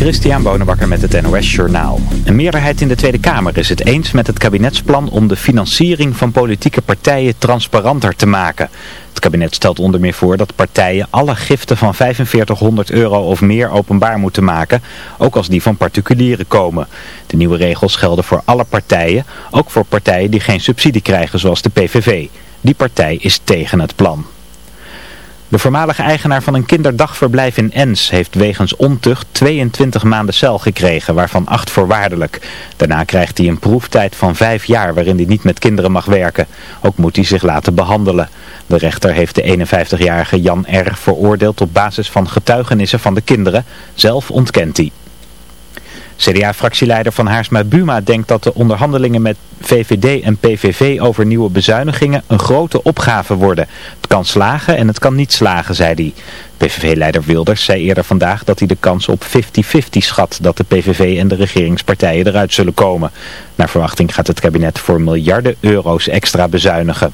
Christian Bonenbakker met het NOS Journaal. Een meerderheid in de Tweede Kamer is het eens met het kabinetsplan om de financiering van politieke partijen transparanter te maken. Het kabinet stelt onder meer voor dat partijen alle giften van 4500 euro of meer openbaar moeten maken, ook als die van particulieren komen. De nieuwe regels gelden voor alle partijen, ook voor partijen die geen subsidie krijgen zoals de PVV. Die partij is tegen het plan. De voormalige eigenaar van een kinderdagverblijf in Ens heeft wegens ontucht 22 maanden cel gekregen, waarvan 8 voorwaardelijk. Daarna krijgt hij een proeftijd van 5 jaar waarin hij niet met kinderen mag werken. Ook moet hij zich laten behandelen. De rechter heeft de 51-jarige Jan R. veroordeeld op basis van getuigenissen van de kinderen. Zelf ontkent hij. CDA-fractieleider van Haarsma Buma denkt dat de onderhandelingen met VVD en PVV over nieuwe bezuinigingen een grote opgave worden. Het kan slagen en het kan niet slagen, zei hij. PVV-leider Wilders zei eerder vandaag dat hij de kans op 50-50 schat dat de PVV en de regeringspartijen eruit zullen komen. Naar verwachting gaat het kabinet voor miljarden euro's extra bezuinigen.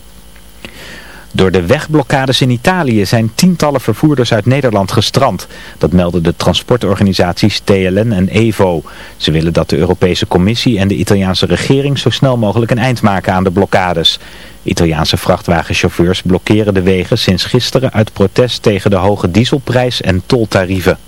Door de wegblokkades in Italië zijn tientallen vervoerders uit Nederland gestrand. Dat melden de transportorganisaties TLN en EVO. Ze willen dat de Europese Commissie en de Italiaanse regering zo snel mogelijk een eind maken aan de blokkades. Italiaanse vrachtwagenchauffeurs blokkeren de wegen sinds gisteren uit protest tegen de hoge dieselprijs en toltarieven.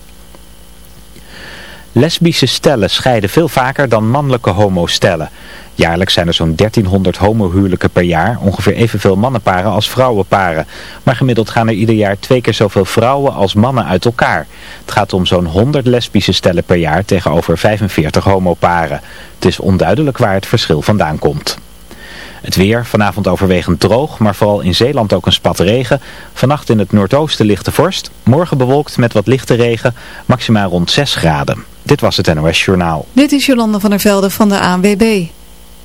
Lesbische stellen scheiden veel vaker dan mannelijke homostellen. Jaarlijks zijn er zo'n 1300 homohuwelijken per jaar, ongeveer evenveel mannenparen als vrouwenparen. Maar gemiddeld gaan er ieder jaar twee keer zoveel vrouwen als mannen uit elkaar. Het gaat om zo'n 100 lesbische stellen per jaar tegenover 45 homoparen. Het is onduidelijk waar het verschil vandaan komt. Het weer, vanavond overwegend droog, maar vooral in Zeeland ook een spat regen. Vannacht in het noordoosten lichte vorst. Morgen bewolkt met wat lichte regen, maximaal rond 6 graden. Dit was het NOS Journaal. Dit is Jolande van der Velde van de ANWB.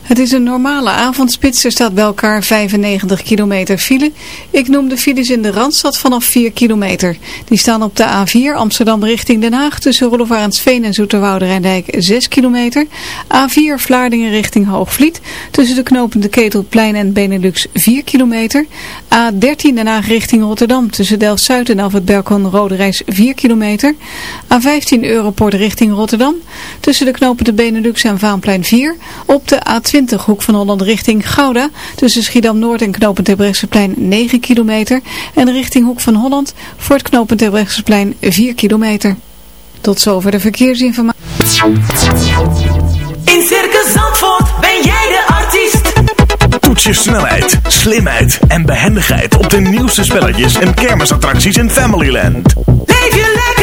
Het is een normale avondspits. Er staat bij elkaar 95 kilometer file. Ik noem de files in de Randstad vanaf 4 kilometer. Die staan op de A4 Amsterdam richting Den Haag tussen Rollevarensveen en Zoeterwoude Rijndijk 6 kilometer. A4 Vlaardingen richting Hoogvliet tussen de knopende Ketelplein en Benelux 4 kilometer. A13 Den Haag richting Rotterdam tussen Delft-Zuid en Alfred Berkon Rode Reis 4 kilometer. A15 Europort richting Rotterdam tussen de knopende Benelux en Vaanplein 4. Op de A2 20 hoek van Holland richting Gouda. Tussen Schiedam-Noord en knooppunt Terbrechtseplein 9 kilometer. En richting Hoek van Holland voor het knooppunt Terbrechtseplein 4 kilometer. Tot zover de verkeersinformatie. In Circus Zandvoort ben jij de artiest. Toets je snelheid, slimheid en behendigheid op de nieuwste spelletjes en kermisattracties in Familyland. Leef je lekker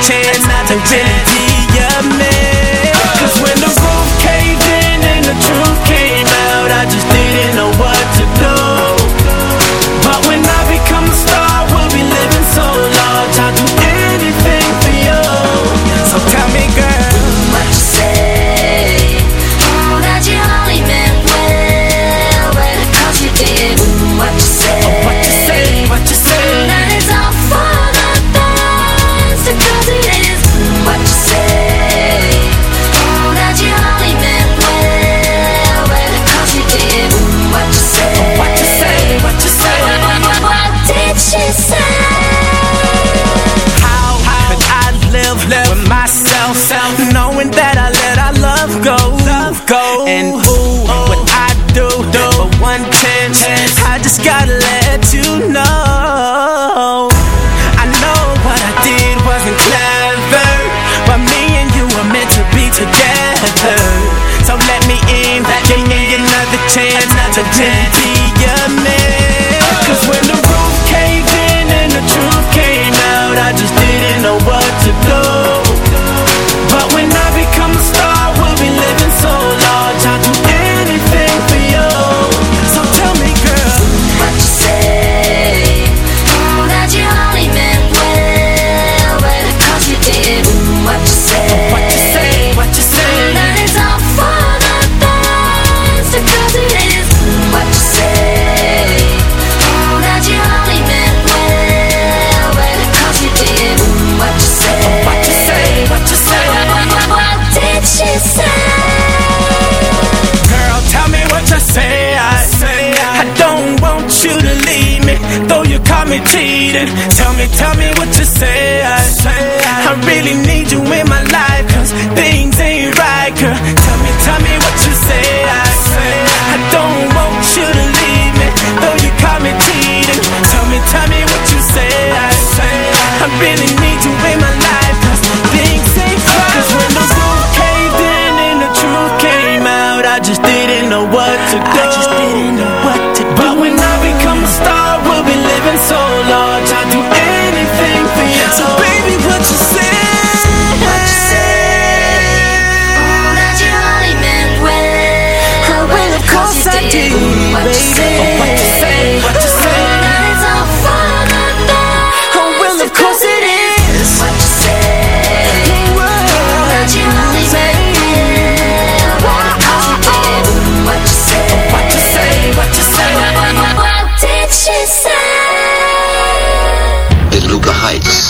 chance not to really. heights.